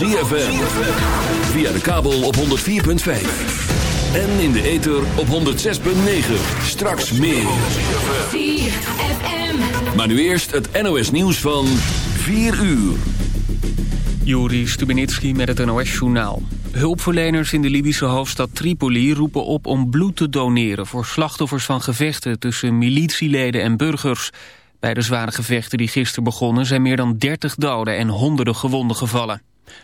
ZFM. Via de kabel op 104.5. En in de ether op 106.9. Straks meer. Maar nu eerst het NOS nieuws van 4 uur. Juri Stubenitski met het NOS-journaal. Hulpverleners in de Libische hoofdstad Tripoli roepen op om bloed te doneren... voor slachtoffers van gevechten tussen militieleden en burgers. Bij de zware gevechten die gisteren begonnen... zijn meer dan 30 doden en honderden gewonden gevallen.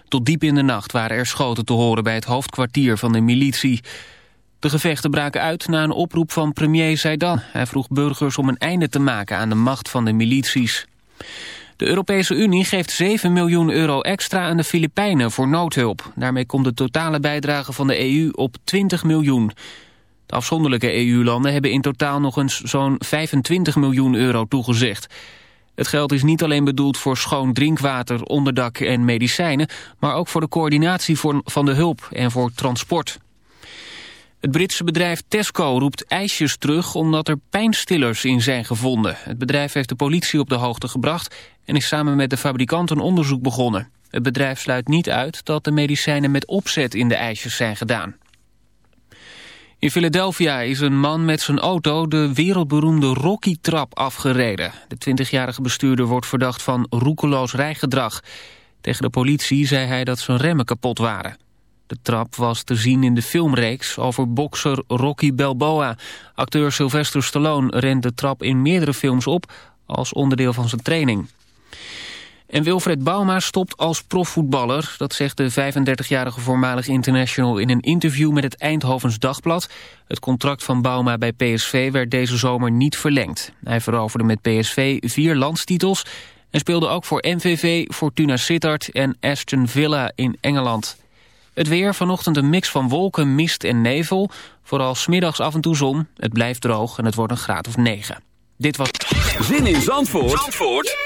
Tot diep in de nacht waren er schoten te horen bij het hoofdkwartier van de militie. De gevechten braken uit na een oproep van premier Zaidan. Hij vroeg burgers om een einde te maken aan de macht van de milities. De Europese Unie geeft 7 miljoen euro extra aan de Filipijnen voor noodhulp. Daarmee komt de totale bijdrage van de EU op 20 miljoen. De afzonderlijke EU-landen hebben in totaal nog eens zo'n 25 miljoen euro toegezegd. Het geld is niet alleen bedoeld voor schoon drinkwater, onderdak en medicijnen... maar ook voor de coördinatie van de hulp en voor transport. Het Britse bedrijf Tesco roept ijsjes terug omdat er pijnstillers in zijn gevonden. Het bedrijf heeft de politie op de hoogte gebracht en is samen met de fabrikant een onderzoek begonnen. Het bedrijf sluit niet uit dat de medicijnen met opzet in de ijsjes zijn gedaan. In Philadelphia is een man met zijn auto de wereldberoemde Rocky-trap afgereden. De 20-jarige bestuurder wordt verdacht van roekeloos rijgedrag. Tegen de politie zei hij dat zijn remmen kapot waren. De trap was te zien in de filmreeks over bokser Rocky Balboa. Acteur Sylvester Stallone rent de trap in meerdere films op als onderdeel van zijn training. En Wilfred Bauma stopt als profvoetballer. Dat zegt de 35-jarige voormalig international in een interview met het Eindhovens Dagblad. Het contract van Bauma bij PSV werd deze zomer niet verlengd. Hij veroverde met PSV vier landstitels en speelde ook voor MVV, Fortuna Sittard en Aston Villa in Engeland. Het weer, vanochtend een mix van wolken, mist en nevel. Vooral smiddags af en toe zon. Het blijft droog en het wordt een graad of 9. Dit was... Zin in Zandvoort, Zandvoort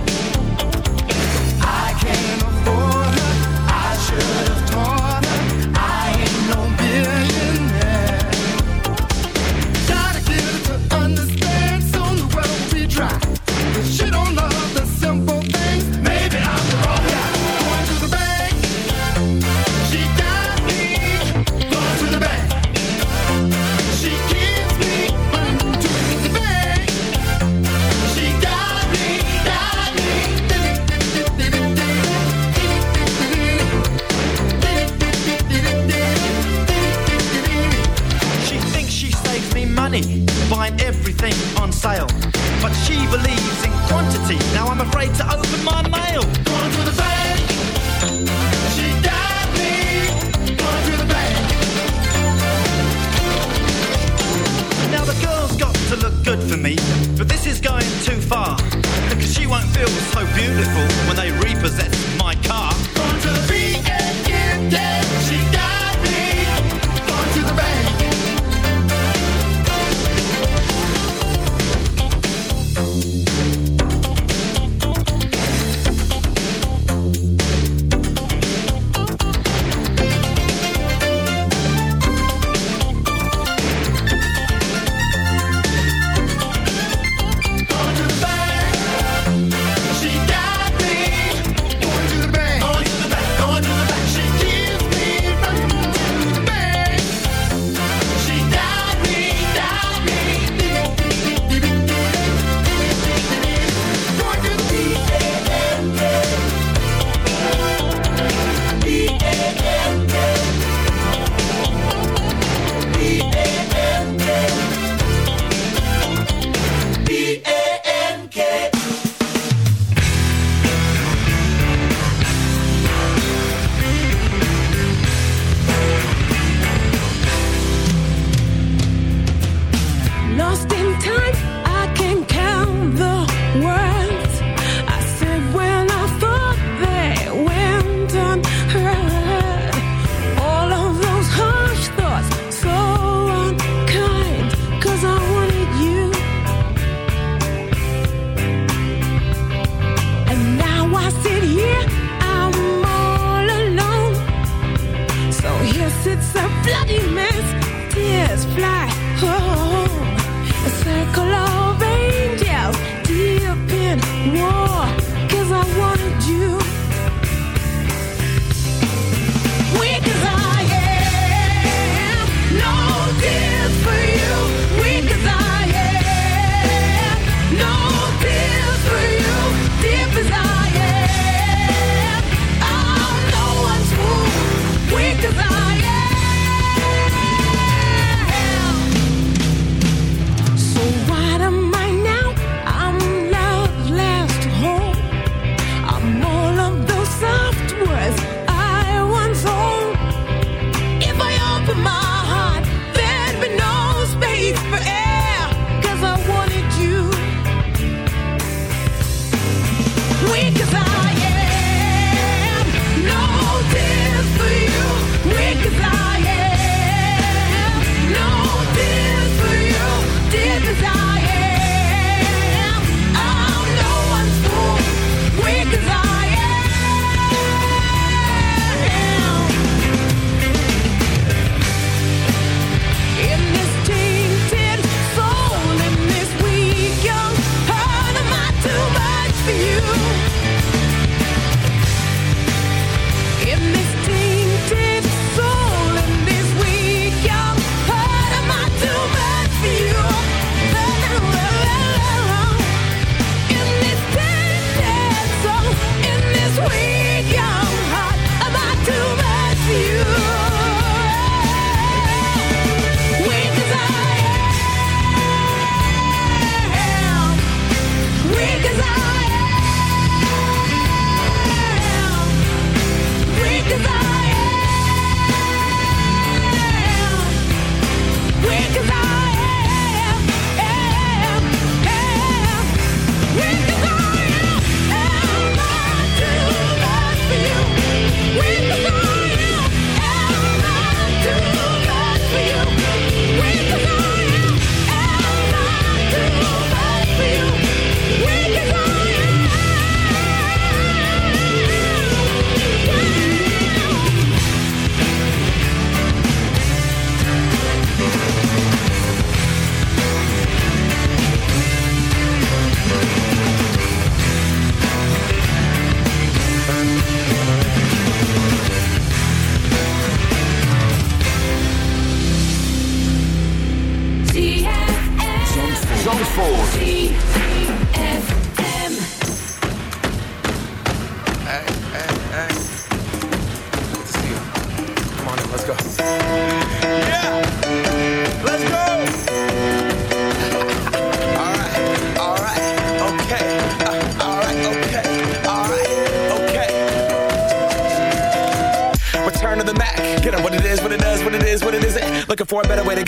Afraid to open my mail. Going to the bank. She got me. Going to the bank. Now the girl's got to look good for me, but this is going too far. Because she won't feel so beautiful when they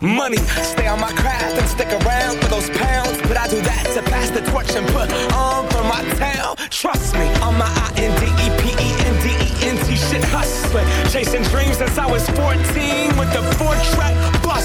Money, stay on my craft and stick around for those pounds. But I do that to pass the torch and put on for my town. Trust me, on my I-N-D-E-P-E-N-D-E-N-T shit hustling. Chasing dreams since I was 14 with the four track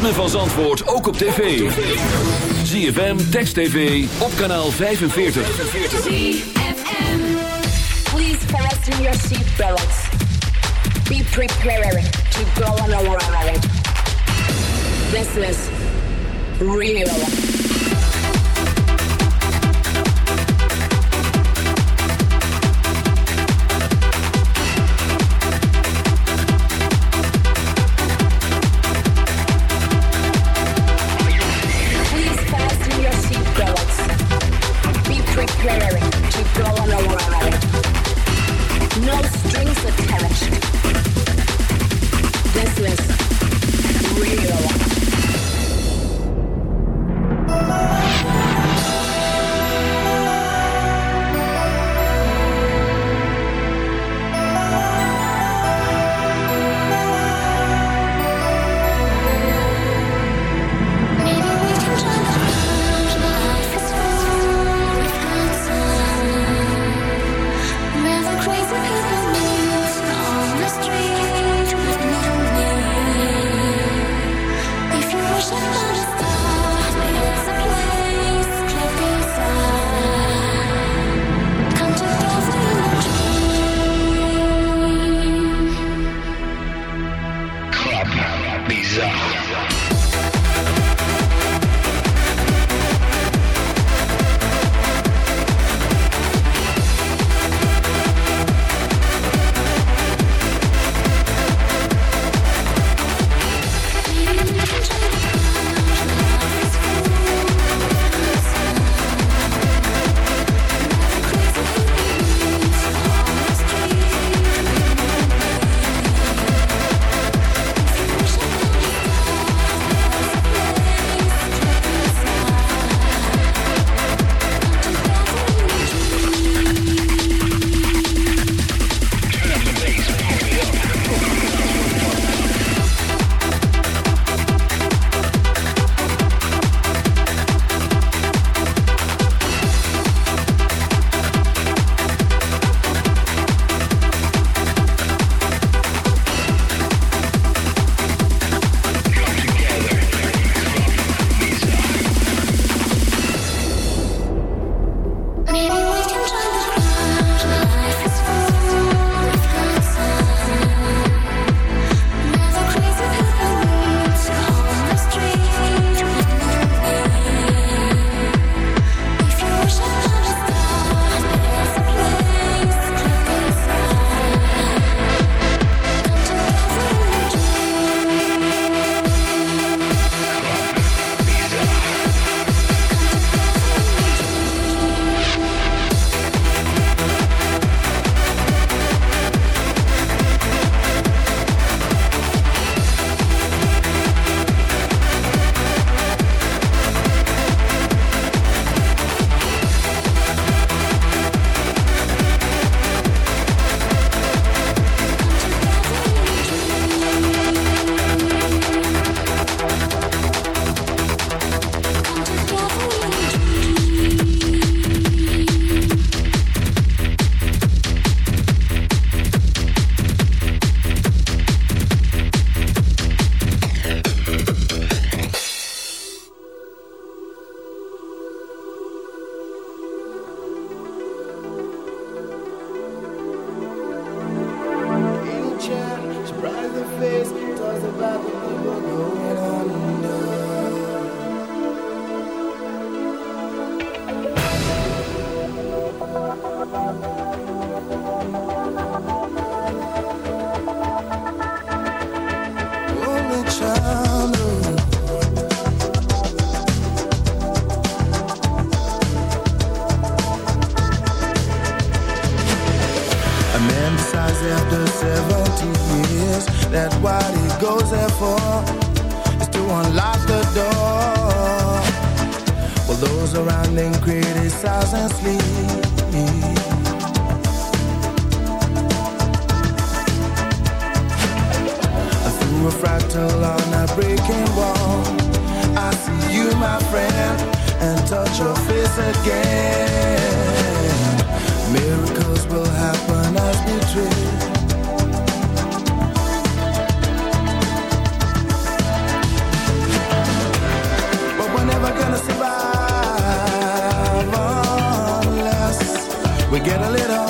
ritme van Zandvoort ook op tv. ZFM, Text TV, op kanaal 45. ZFM. Please fasten your seatbelts. Be prepared to go on a ride. This is real. We get a little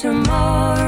Tomorrow